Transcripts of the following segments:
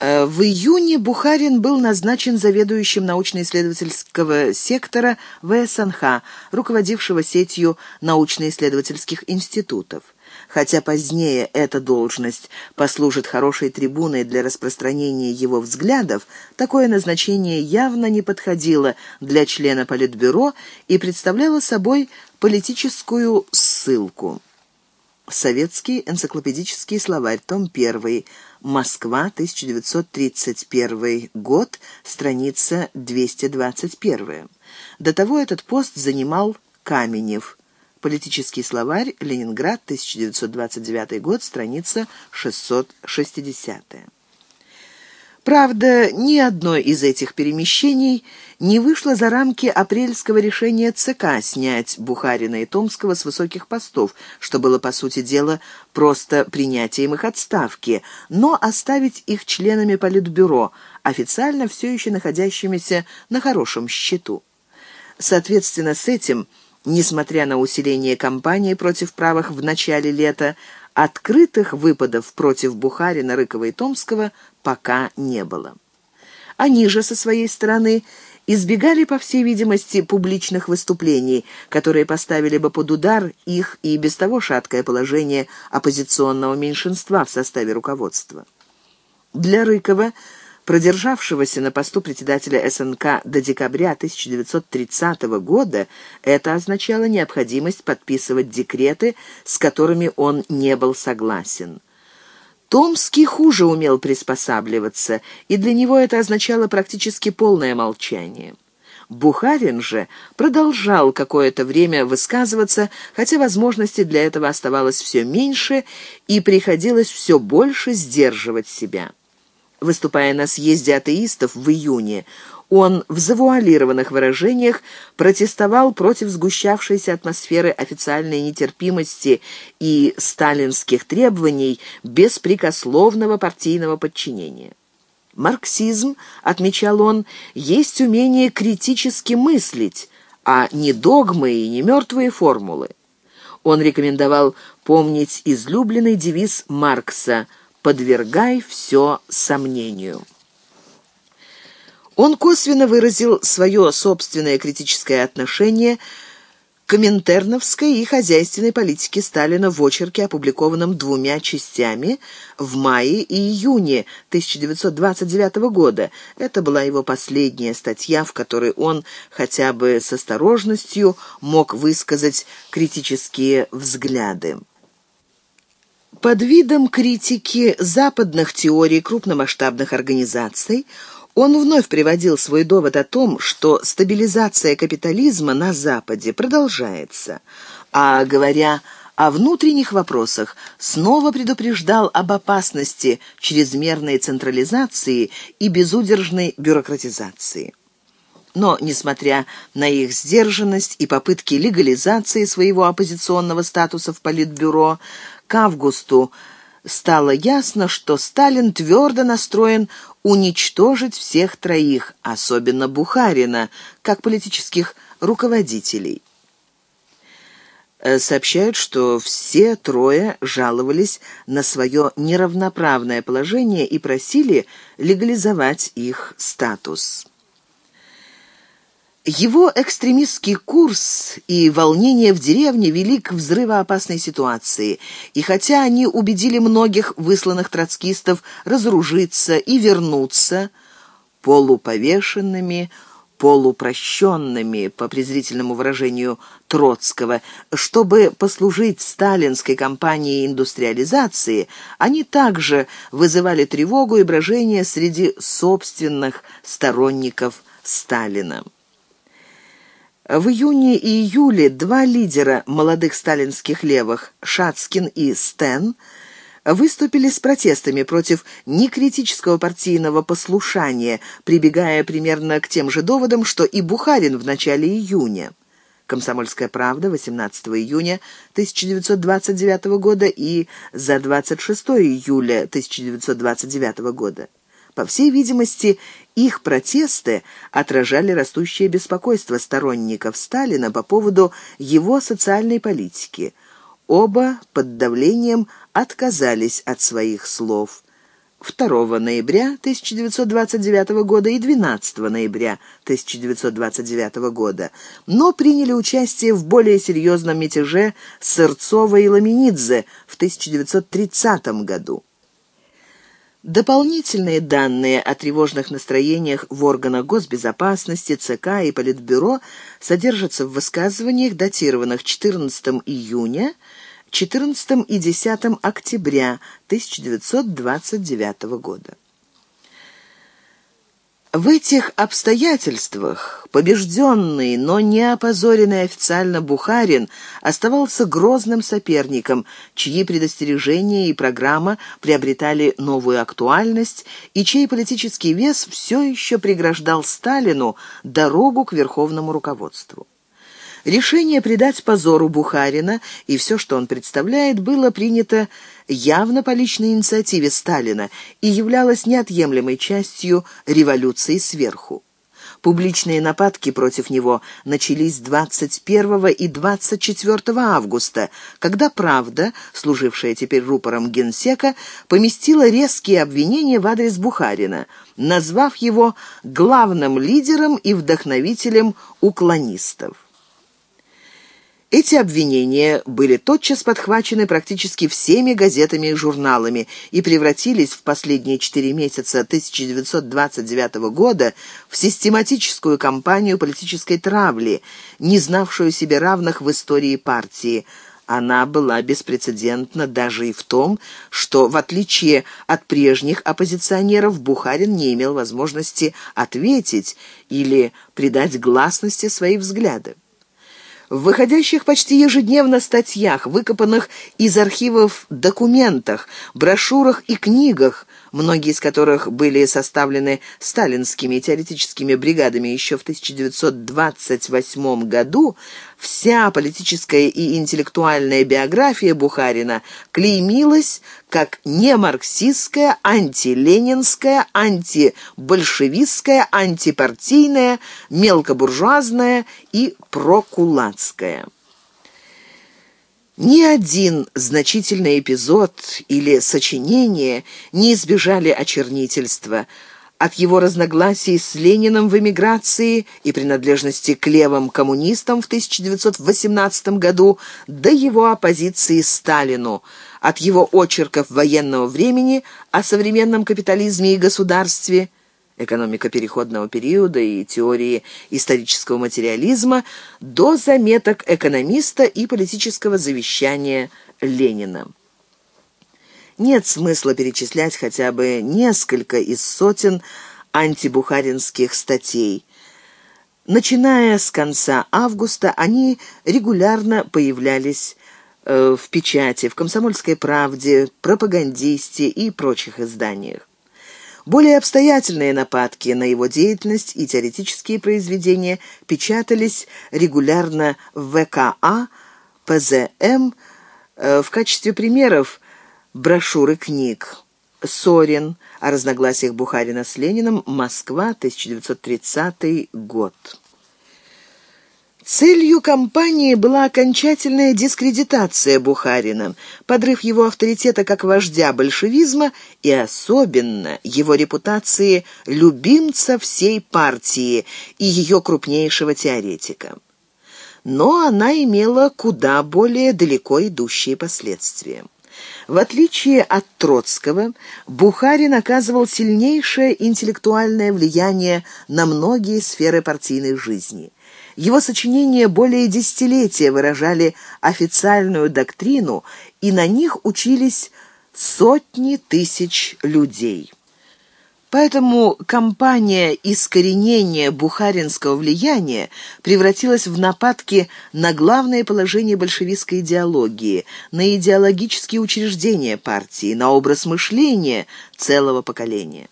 Э, в июне Бухарин был назначен заведующим научно-исследовательского сектора ВСНХ, руководившего сетью научно-исследовательских институтов. Хотя позднее эта должность послужит хорошей трибуной для распространения его взглядов, такое назначение явно не подходило для члена Политбюро и представляло собой политическую ссылку. Советский энциклопедический словарь, том 1, Москва, 1931 год, страница 221. До того этот пост занимал Каменев. Политический словарь, Ленинград, 1929 год, страница 660. Правда, ни одно из этих перемещений не вышло за рамки апрельского решения ЦК снять Бухарина и Томского с высоких постов, что было, по сути дела, просто принятием их отставки, но оставить их членами Политбюро, официально все еще находящимися на хорошем счету. Соответственно, с этим, несмотря на усиление кампании против правых в начале лета, открытых выпадов против Бухарина, Рыкова и Томского пока не было. Они же, со своей стороны, избегали, по всей видимости, публичных выступлений, которые поставили бы под удар их и без того шаткое положение оппозиционного меньшинства в составе руководства. Для Рыкова продержавшегося на посту председателя СНК до декабря 1930 года, это означало необходимость подписывать декреты, с которыми он не был согласен. Томский хуже умел приспосабливаться, и для него это означало практически полное молчание. Бухарин же продолжал какое-то время высказываться, хотя возможностей для этого оставалось все меньше, и приходилось все больше сдерживать себя. Выступая на съезде атеистов в июне, он в завуалированных выражениях протестовал против сгущавшейся атмосферы официальной нетерпимости и сталинских требований беспрекословного партийного подчинения. Марксизм, отмечал он, есть умение критически мыслить, а не догмы и не мертвые формулы. Он рекомендовал помнить излюбленный девиз Маркса – подвергай все сомнению. Он косвенно выразил свое собственное критическое отношение к коминтерновской и хозяйственной политике Сталина в очерке, опубликованном двумя частями в мае и июне 1929 года. Это была его последняя статья, в которой он хотя бы с осторожностью мог высказать критические взгляды. Под видом критики западных теорий крупномасштабных организаций он вновь приводил свой довод о том, что стабилизация капитализма на Западе продолжается, а говоря о внутренних вопросах, снова предупреждал об опасности чрезмерной централизации и безудержной бюрократизации. Но, несмотря на их сдержанность и попытки легализации своего оппозиционного статуса в Политбюро, к августу стало ясно, что Сталин твердо настроен уничтожить всех троих, особенно Бухарина, как политических руководителей. Э, сообщают, что все трое жаловались на свое неравноправное положение и просили легализовать их статус. Его экстремистский курс и волнение в деревне вели к взрывоопасной ситуации, и хотя они убедили многих высланных троцкистов разоружиться и вернуться полуповешенными, полупрощенными, по презрительному выражению Троцкого, чтобы послужить сталинской кампании индустриализации, они также вызывали тревогу и брожение среди собственных сторонников Сталина. В июне и июле два лидера молодых сталинских левых, Шацкин и Стен, выступили с протестами против некритического партийного послушания, прибегая примерно к тем же доводам, что и Бухарин в начале июня. «Комсомольская правда» 18 июня 1929 года и за 26 июля 1929 года. По всей видимости, их протесты отражали растущее беспокойство сторонников Сталина по поводу его социальной политики. Оба под давлением отказались от своих слов. 2 ноября 1929 года и 12 ноября 1929 года, но приняли участие в более серьезном мятеже Сырцова и Ламинидзе в 1930 году. Дополнительные данные о тревожных настроениях в органах госбезопасности, ЦК и Политбюро содержатся в высказываниях, датированных 14 июня 14 и 10 октября 1929 года. В этих обстоятельствах побежденный, но не опозоренный официально Бухарин оставался грозным соперником, чьи предостережения и программа приобретали новую актуальность и чей политический вес все еще преграждал Сталину дорогу к верховному руководству. Решение предать позору Бухарина и все, что он представляет, было принято явно по личной инициативе Сталина и являлось неотъемлемой частью революции сверху. Публичные нападки против него начались 21 и 24 августа, когда «Правда», служившая теперь рупором генсека, поместила резкие обвинения в адрес Бухарина, назвав его главным лидером и вдохновителем уклонистов. Эти обвинения были тотчас подхвачены практически всеми газетами и журналами и превратились в последние четыре месяца 1929 года в систематическую кампанию политической травли, не знавшую себе равных в истории партии. Она была беспрецедентна даже и в том, что, в отличие от прежних оппозиционеров, Бухарин не имел возможности ответить или придать гласности свои взгляды. В выходящих почти ежедневно статьях, выкопанных из архивов документах, брошюрах и книгах, многие из которых были составлены сталинскими теоретическими бригадами еще в 1928 году, Вся политическая и интеллектуальная биография Бухарина клеймилась как немарксистская, антиленинская, антибольшевистская, антипартийная, мелкобуржуазная и прокулацкая. Ни один значительный эпизод или сочинение не избежали очернительства – от его разногласий с Лениным в эмиграции и принадлежности к левым коммунистам в 1918 году до его оппозиции Сталину, от его очерков военного времени о современном капитализме и государстве, экономика переходного периода и теории исторического материализма до заметок экономиста и политического завещания Ленина. Нет смысла перечислять хотя бы несколько из сотен антибухаринских статей. Начиная с конца августа они регулярно появлялись э, в печати, в «Комсомольской правде», «Пропагандисте» и прочих изданиях. Более обстоятельные нападки на его деятельность и теоретические произведения печатались регулярно в ВКА, ПЗМ. Э, в качестве примеров брошюры книг. Сорин о разногласиях Бухарина с Лениным. Москва, 1930 год. Целью кампании была окончательная дискредитация Бухарина, подрыв его авторитета как вождя большевизма и особенно его репутации любимца всей партии и ее крупнейшего теоретика. Но она имела куда более далеко идущие последствия. В отличие от Троцкого, Бухарин оказывал сильнейшее интеллектуальное влияние на многие сферы партийной жизни. Его сочинения более десятилетия выражали официальную доктрину, и на них учились сотни тысяч людей. Поэтому кампания искоренения бухаринского влияния превратилась в нападки на главное положение большевистской идеологии, на идеологические учреждения партии, на образ мышления целого поколения.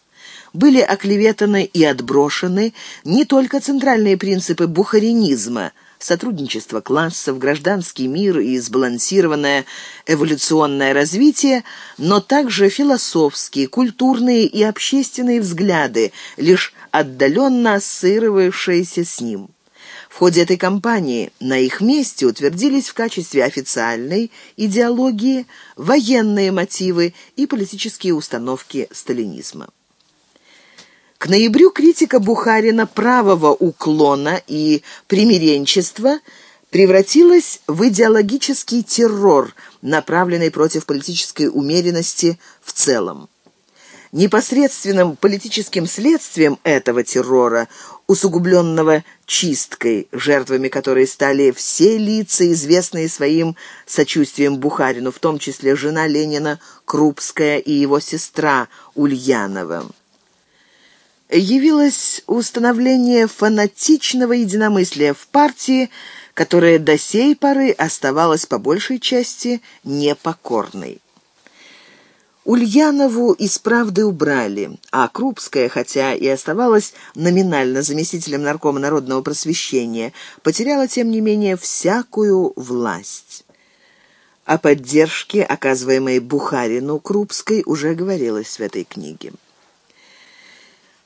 Были оклеветаны и отброшены не только центральные принципы бухаринизма – сотрудничество классов, гражданский мир и сбалансированное эволюционное развитие, но также философские, культурные и общественные взгляды, лишь отдаленно ассоциировавшиеся с ним. В ходе этой кампании на их месте утвердились в качестве официальной идеологии военные мотивы и политические установки сталинизма. К ноябрю критика Бухарина правого уклона и примиренчества превратилась в идеологический террор, направленный против политической умеренности в целом. Непосредственным политическим следствием этого террора, усугубленного чисткой, жертвами которой стали все лица, известные своим сочувствием Бухарину, в том числе жена Ленина Крупская и его сестра Ульянова явилось установление фанатичного единомыслия в партии, которая до сей поры оставалась по большей части непокорной. Ульянову из «Правды» убрали, а Крупская, хотя и оставалась номинально заместителем наркома народного просвещения, потеряла, тем не менее, всякую власть. О поддержке, оказываемой Бухарину Крупской, уже говорилось в этой книге.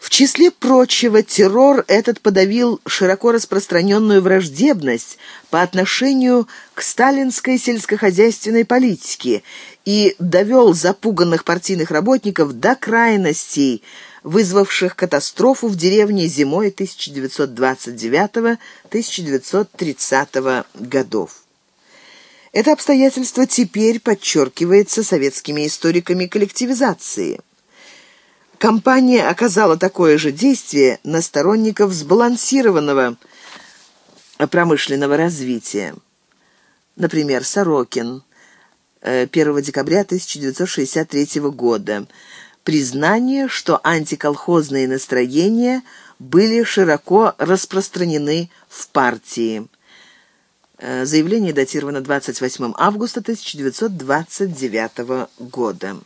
В числе прочего, террор этот подавил широко распространенную враждебность по отношению к сталинской сельскохозяйственной политике и довел запуганных партийных работников до крайностей, вызвавших катастрофу в деревне зимой 1929-1930 годов. Это обстоятельство теперь подчеркивается советскими историками коллективизации – Компания оказала такое же действие на сторонников сбалансированного промышленного развития. Например, Сорокин, 1 э, декабря 1963 года. Признание, что антиколхозные настроения были широко распространены в партии. Э, заявление датировано 28 августа 1929 года.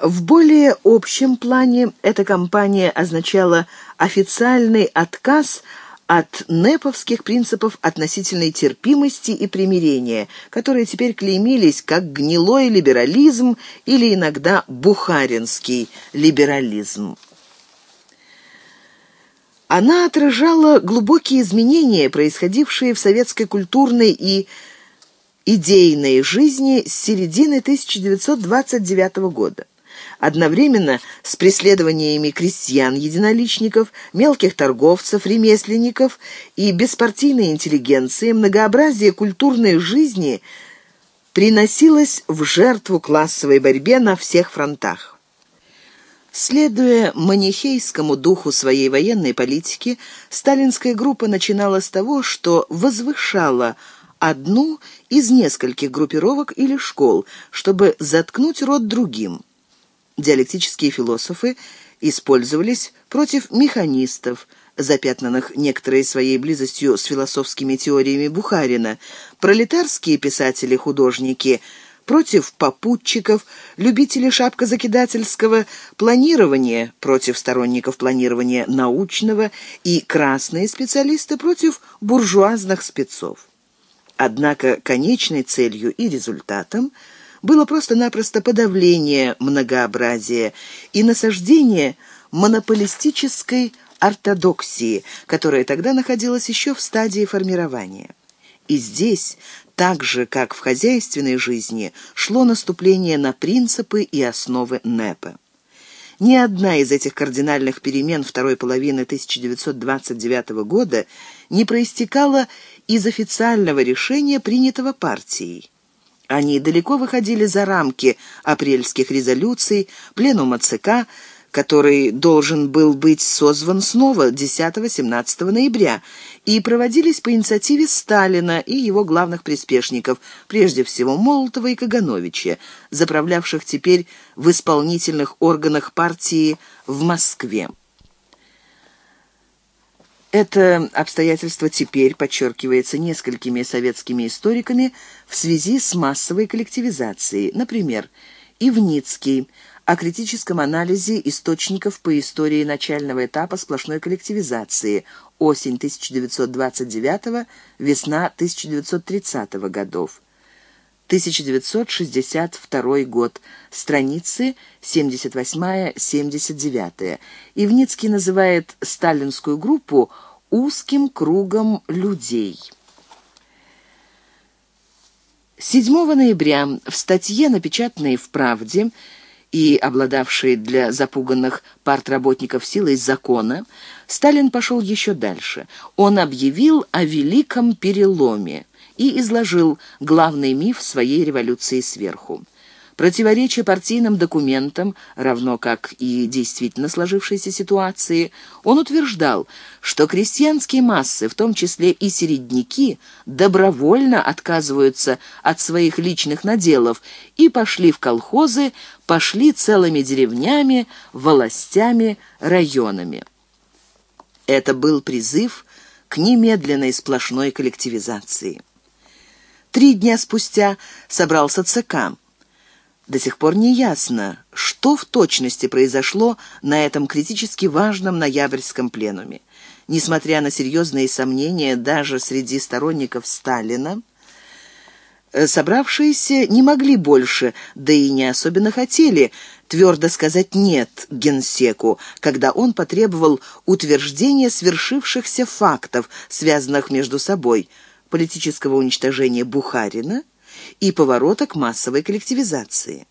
В более общем плане эта кампания означала официальный отказ от неповских принципов относительной терпимости и примирения, которые теперь клеймились как гнилой либерализм или иногда бухаринский либерализм. Она отражала глубокие изменения, происходившие в советской культурной и идейной жизни с середины 1929 года одновременно с преследованиями крестьян-единоличников, мелких торговцев, ремесленников и беспартийной интеллигенции, многообразие культурной жизни приносилось в жертву классовой борьбе на всех фронтах. Следуя манихейскому духу своей военной политики, сталинская группа начинала с того, что возвышала одну из нескольких группировок или школ, чтобы заткнуть рот другим диалектические философы использовались против механистов, запятнанных некоторой своей близостью с философскими теориями Бухарина, пролетарские писатели-художники против попутчиков, любители шапкозакидательского планирования против сторонников планирования научного и красные специалисты против буржуазных спецов. Однако конечной целью и результатом – было просто-напросто подавление многообразия и насаждение монополистической ортодоксии, которая тогда находилась еще в стадии формирования. И здесь, так же, как в хозяйственной жизни, шло наступление на принципы и основы НЭПа. Ни одна из этих кардинальных перемен второй половины 1929 года не проистекала из официального решения, принятого партией. Они далеко выходили за рамки апрельских резолюций, пленума ЦК, который должен был быть созван снова 10-17 ноября, и проводились по инициативе Сталина и его главных приспешников, прежде всего Молотова и Кагановича, заправлявших теперь в исполнительных органах партии в Москве. Это обстоятельство теперь подчеркивается несколькими советскими историками в связи с массовой коллективизацией. Например, Ивницкий о критическом анализе источников по истории начального этапа сплошной коллективизации осень 1929 весна 1930 годов. 1962 год, страницы 78-79. Ивницкий называет сталинскую группу узким кругом людей. 7 ноября в статье, напечатанной в «Правде», и обладавшей для запуганных партработников силой закона, Сталин пошел еще дальше. Он объявил о великом переломе и изложил главный миф своей революции сверху. Противоречие партийным документам, равно как и действительно сложившейся ситуации, он утверждал, что крестьянские массы, в том числе и середняки, добровольно отказываются от своих личных наделов и пошли в колхозы, пошли целыми деревнями, властями, районами. Это был призыв к немедленной сплошной коллективизации. Три дня спустя собрался ЦК. До сих пор не ясно, что в точности произошло на этом критически важном ноябрьском пленуме. Несмотря на серьезные сомнения даже среди сторонников Сталина, э, собравшиеся не могли больше, да и не особенно хотели, твердо сказать «нет» генсеку, когда он потребовал утверждения свершившихся фактов, связанных между собой, политического уничтожения Бухарина – и поворота к массовой коллективизации.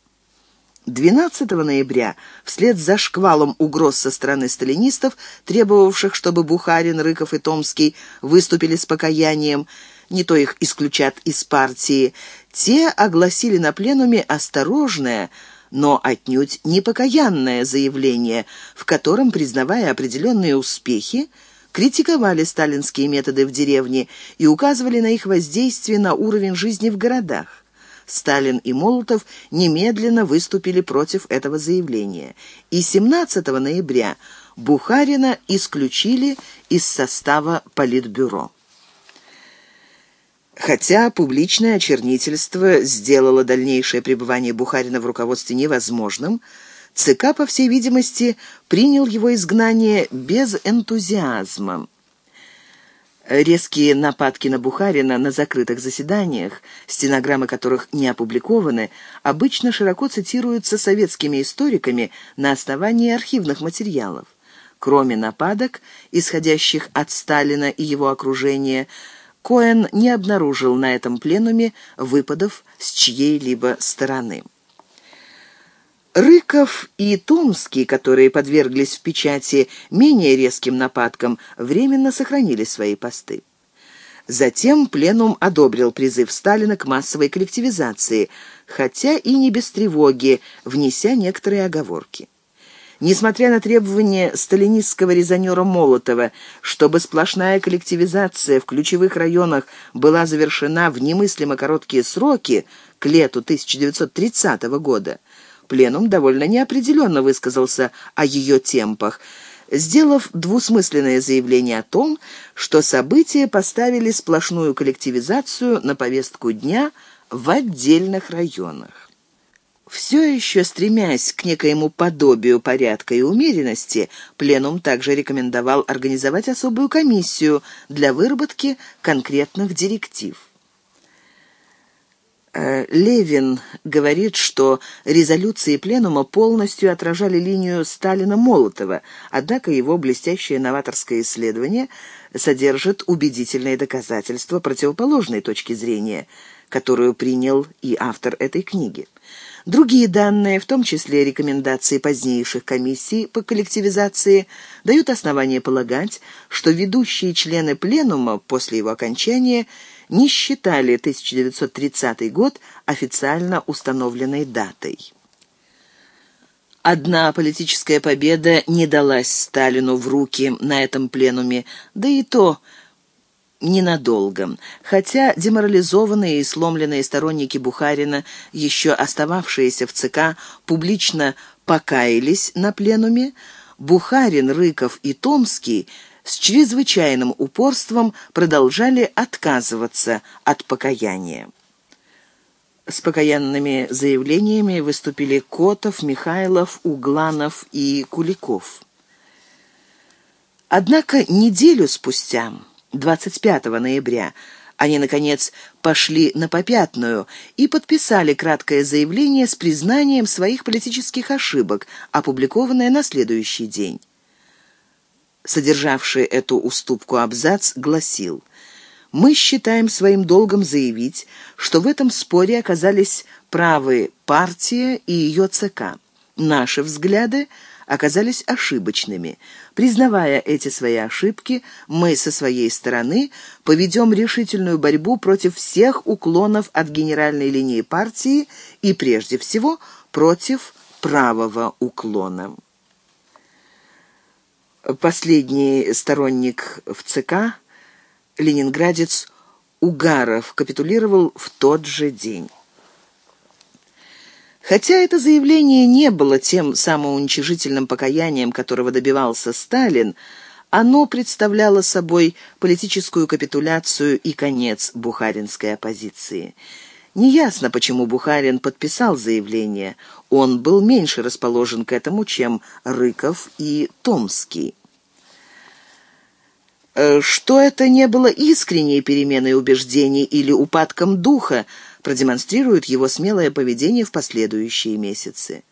12 ноября, вслед за шквалом угроз со стороны сталинистов, требовавших, чтобы Бухарин, Рыков и Томский выступили с покаянием, не то их исключат из партии, те огласили на пленуме осторожное, но отнюдь не покаянное заявление, в котором, признавая определенные успехи, критиковали сталинские методы в деревне и указывали на их воздействие на уровень жизни в городах. Сталин и Молотов немедленно выступили против этого заявления. И 17 ноября Бухарина исключили из состава Политбюро. Хотя публичное очернительство сделало дальнейшее пребывание Бухарина в руководстве невозможным, ЦК, по всей видимости, принял его изгнание без энтузиазма. Резкие нападки на Бухарина на закрытых заседаниях, стенограммы которых не опубликованы, обычно широко цитируются советскими историками на основании архивных материалов. Кроме нападок, исходящих от Сталина и его окружения, Коэн не обнаружил на этом пленуме выпадов с чьей-либо стороны. Рыков и Томский, которые подверглись в печати менее резким нападкам, временно сохранили свои посты. Затем пленум одобрил призыв Сталина к массовой коллективизации, хотя и не без тревоги, внеся некоторые оговорки. Несмотря на требования сталинистского резонера Молотова, чтобы сплошная коллективизация в ключевых районах была завершена в немыслимо короткие сроки к лету 1930 года, Пленум довольно неопределенно высказался о ее темпах, сделав двусмысленное заявление о том, что события поставили сплошную коллективизацию на повестку дня в отдельных районах. Все еще стремясь к некоему подобию порядка и умеренности, Пленум также рекомендовал организовать особую комиссию для выработки конкретных директив. Э, Левин говорит, что резолюции Пленума полностью отражали линию Сталина-Молотова, однако его блестящее новаторское исследование содержит убедительные доказательства противоположной точки зрения, которую принял и автор этой книги. Другие данные, в том числе рекомендации позднейших комиссий по коллективизации, дают основание полагать, что ведущие члены Пленума после его окончания – не считали 1930 год официально установленной датой. Одна политическая победа не далась Сталину в руки на этом пленуме, да и то ненадолго. Хотя деморализованные и сломленные сторонники Бухарина, еще остававшиеся в ЦК, публично покаялись на пленуме, Бухарин, Рыков и Томский – с чрезвычайным упорством продолжали отказываться от покаяния. С покаянными заявлениями выступили Котов, Михайлов, Угланов и Куликов. Однако неделю спустя, 25 ноября, они, наконец, пошли на попятную и подписали краткое заявление с признанием своих политических ошибок, опубликованное на следующий день. Содержавший эту уступку абзац, гласил «Мы считаем своим долгом заявить, что в этом споре оказались правы партия и ее ЦК. Наши взгляды оказались ошибочными. Признавая эти свои ошибки, мы со своей стороны поведем решительную борьбу против всех уклонов от генеральной линии партии и, прежде всего, против правого уклона. Последний сторонник в ЦК, ленинградец Угаров, капитулировал в тот же день. Хотя это заявление не было тем самоуничижительным покаянием, которого добивался Сталин, оно представляло собой политическую капитуляцию и конец бухаринской оппозиции. Неясно, почему Бухарин подписал заявление. Он был меньше расположен к этому, чем Рыков и Томский. Э, что это не было искренней переменой убеждений или упадком духа, продемонстрирует его смелое поведение в последующие месяцы.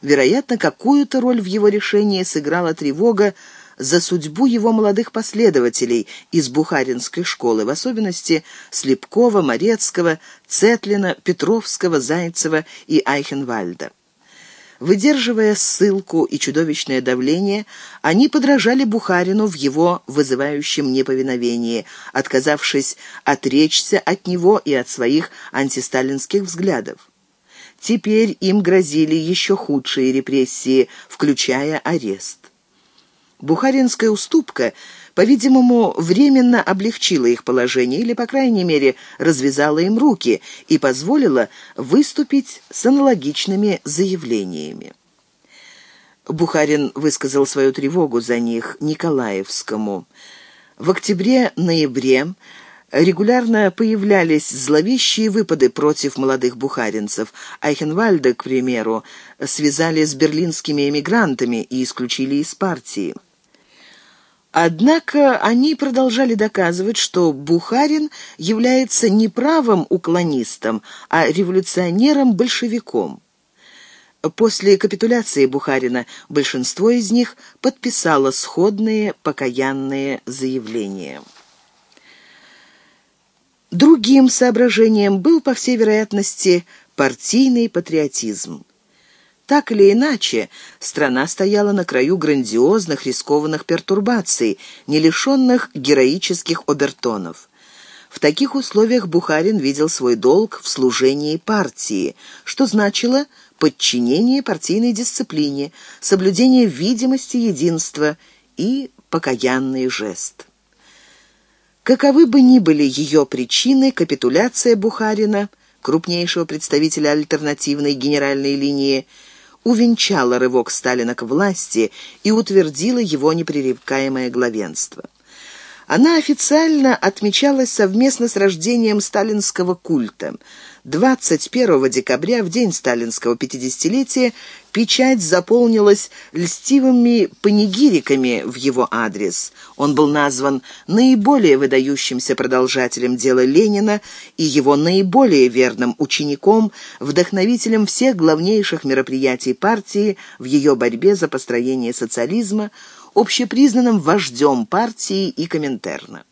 Вероятно, какую-то роль в его решении сыграла тревога за судьбу его молодых последователей из Бухаринской школы, в особенности Слепкова, Морецкого, Цетлина, Петровского, Зайцева и Айхенвальда. Выдерживая ссылку и чудовищное давление, они подражали Бухарину в его вызывающем неповиновении, отказавшись отречься от него и от своих антисталинских взглядов. Теперь им грозили еще худшие репрессии, включая арест. Бухаринская уступка – по-видимому, временно облегчила их положение или, по крайней мере, развязала им руки и позволила выступить с аналогичными заявлениями. Бухарин высказал свою тревогу за них Николаевскому. В октябре-ноябре регулярно появлялись зловещие выпады против молодых бухаринцев. Айхенвальда, к примеру, связали с берлинскими эмигрантами и исключили из партии. Однако они продолжали доказывать, что Бухарин является не правым уклонистом, а революционером-большевиком. После капитуляции Бухарина большинство из них подписало сходные покаянные заявления. Другим соображением был, по всей вероятности, партийный патриотизм. Так или иначе, страна стояла на краю грандиозных рискованных пертурбаций, не лишенных героических обертонов. В таких условиях Бухарин видел свой долг в служении партии, что значило подчинение партийной дисциплине, соблюдение видимости единства и покаянный жест. Каковы бы ни были ее причины, капитуляция Бухарина, крупнейшего представителя альтернативной генеральной линии, увенчала рывок Сталина к власти и утвердила его непререкаемое главенство. Она официально отмечалась совместно с рождением сталинского культа. 21 декабря, в день сталинского 50-летия, печать заполнилась льстивыми панигириками в его адрес. Он был назван наиболее выдающимся продолжателем дела Ленина и его наиболее верным учеником, вдохновителем всех главнейших мероприятий партии в ее борьбе за построение социализма, общепризнанным вождем партии и Коминтерна.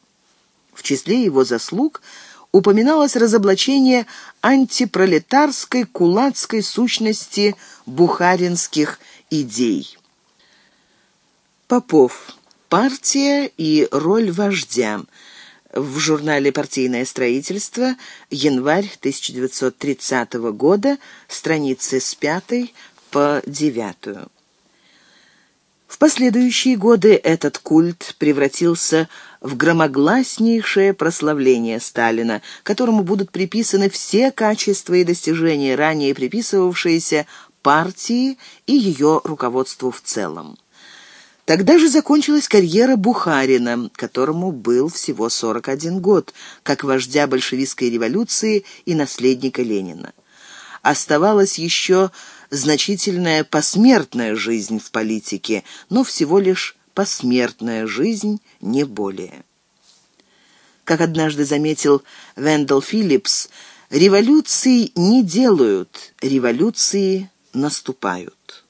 В числе его заслуг – упоминалось разоблачение антипролетарской кулацкой сущности бухаринских идей. Попов. Партия и роль вождя. В журнале «Партийное строительство», январь 1930 года, страницы с 5 по 9. В последующие годы этот культ превратился в громогласнейшее прославление Сталина, которому будут приписаны все качества и достижения, ранее приписывавшиеся партии и ее руководству в целом. Тогда же закончилась карьера Бухарина, которому был всего 41 год, как вождя большевистской революции и наследника Ленина. Оставалось еще значительная посмертная жизнь в политике, но всего лишь посмертная жизнь, не более. Как однажды заметил Вендел Филлипс, революции не делают, революции наступают.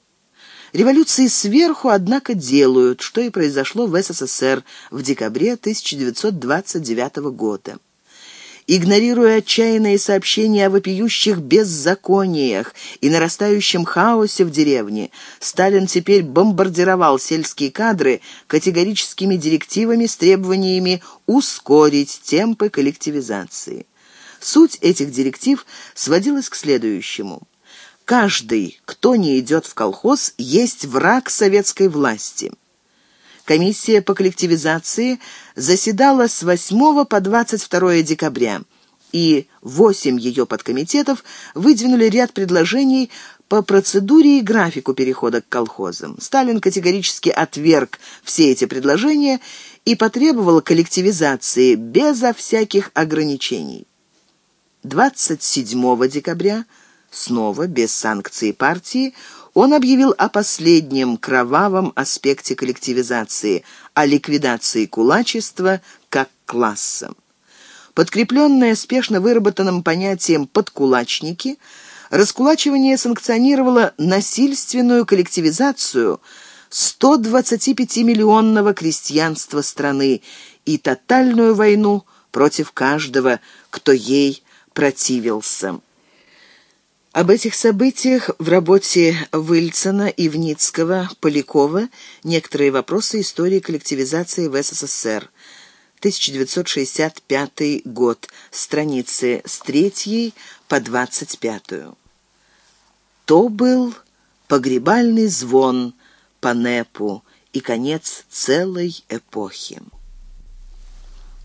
Революции сверху, однако, делают, что и произошло в СССР в декабре 1929 года. Игнорируя отчаянные сообщения о вопиющих беззакониях и нарастающем хаосе в деревне, Сталин теперь бомбардировал сельские кадры категорическими директивами с требованиями ускорить темпы коллективизации. Суть этих директив сводилась к следующему. Каждый, кто не идет в колхоз, есть враг советской власти – Комиссия по коллективизации заседала с 8 по 22 декабря, и восемь ее подкомитетов выдвинули ряд предложений по процедуре и графику перехода к колхозам. Сталин категорически отверг все эти предложения и потребовал коллективизации безо всяких ограничений. 27 декабря, снова без санкции партии, он объявил о последнем кровавом аспекте коллективизации, о ликвидации кулачества как класса. Подкрепленное спешно выработанным понятием «подкулачники», раскулачивание санкционировало насильственную коллективизацию 125-миллионного крестьянства страны и тотальную войну против каждого, кто ей противился. Об этих событиях в работе Выльцина, Ивницкого, Полякова «Некоторые вопросы истории коллективизации в СССР», 1965 год, страницы с 3 по 25. То был погребальный звон по НЭПу и конец целой эпохи.